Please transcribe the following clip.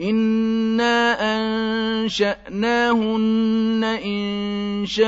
إِنَّا أَنشَأْنَاهُنَّ إِنشَاءً